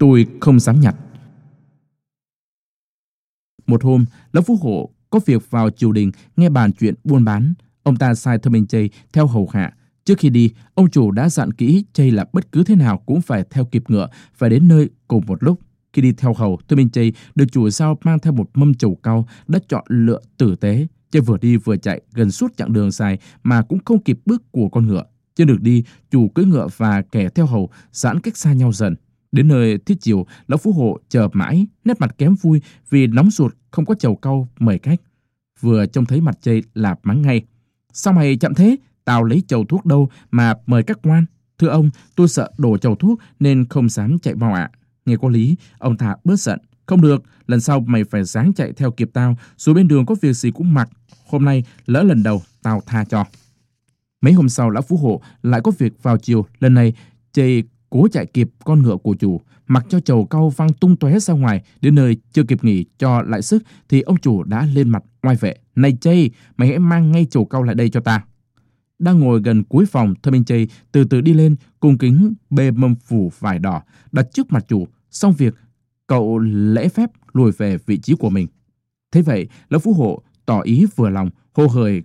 Tôi không dám nhặt. Một hôm, Lão Phú Hộ có việc vào triều đình nghe bàn chuyện buôn bán. Ông ta sai Thơ Minh Chay theo hầu hạ. Trước khi đi, ông chủ đã dặn kỹ Chay là bất cứ thế nào cũng phải theo kịp ngựa, phải đến nơi cùng một lúc. Khi đi theo hầu, Thơ Minh Chay được chủ giao mang theo một mâm chầu cao đã chọn lựa tử tế. Chay vừa đi vừa chạy gần suốt chặng đường dài mà cũng không kịp bước của con ngựa. Trên đường đi, chủ cưỡi ngựa và kẻ theo hầu giãn cách xa nhau dần. Đến nơi thiết chiều, lão phú hộ chờ mãi, nét mặt kém vui vì nóng ruột không có chầu cau mời khách. Vừa trông thấy mặt chây lạp mắng ngay. Sao mày chậm thế? Tao lấy chầu thuốc đâu mà mời các quan. Thưa ông, tôi sợ đổ chầu thuốc nên không dám chạy vào ạ. Nghe có lý, ông thả bớt giận. Không được, lần sau mày phải dáng chạy theo kịp tao, dù bên đường có việc gì cũng mặc. Hôm nay, lỡ lần đầu, tao tha cho. Mấy hôm sau, lão phú hộ lại có việc vào chiều. Lần này, chây cố chạy kịp con ngựa của chủ, mặc cho chầu cau văng tung tóe ra ngoài, đến nơi chưa kịp nghỉ cho lại sức thì ông chủ đã lên mặt oai vệ. Này Chay, mày hãy mang ngay chầu cau lại đây cho ta. Đang ngồi gần cuối phòng, Thơ Minh Chay từ từ đi lên, cung kính bê mâm phủ vải đỏ, đặt trước mặt chủ. Xong việc, cậu lễ phép lùi về vị trí của mình. Thế vậy, Lão Phú Hộ tỏ ý vừa lòng, hô hời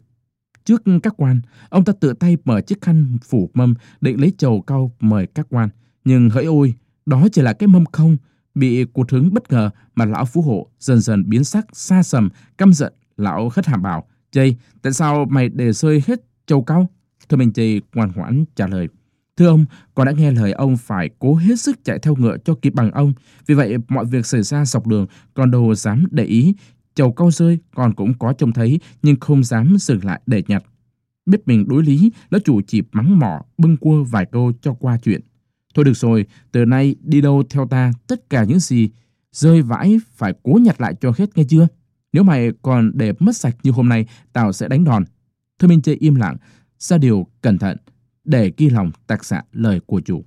Trước các quan, ông ta tự tay mở chiếc khăn phủ mâm định lấy chầu cau mời các quan. Nhưng hỡi ôi, đó chỉ là cái mâm không. Bị cuộc hứng bất ngờ mà lão phú hộ dần dần biến sắc, xa sầm, căm giận. Lão khất hàm bảo, Chây, tại sao mày để rơi hết châu cao Thưa mình Chây ngoan ngoãn trả lời. Thưa ông, con đã nghe lời ông phải cố hết sức chạy theo ngựa cho kịp bằng ông. Vì vậy, mọi việc xảy ra dọc đường, con đâu dám để ý, Chầu cao rơi còn cũng có trông thấy nhưng không dám dừng lại để nhặt. Biết mình đối lý, lão chủ chỉ mắng mỏ, bưng cua vài câu cho qua chuyện. Thôi được rồi, từ nay đi đâu theo ta, tất cả những gì rơi vãi phải cố nhặt lại cho hết nghe chưa? Nếu mày còn để mất sạch như hôm nay, tao sẽ đánh đòn. Thôi Minh Chê im lặng, ra điều cẩn thận, để ghi lòng tạc xạ lời của chủ.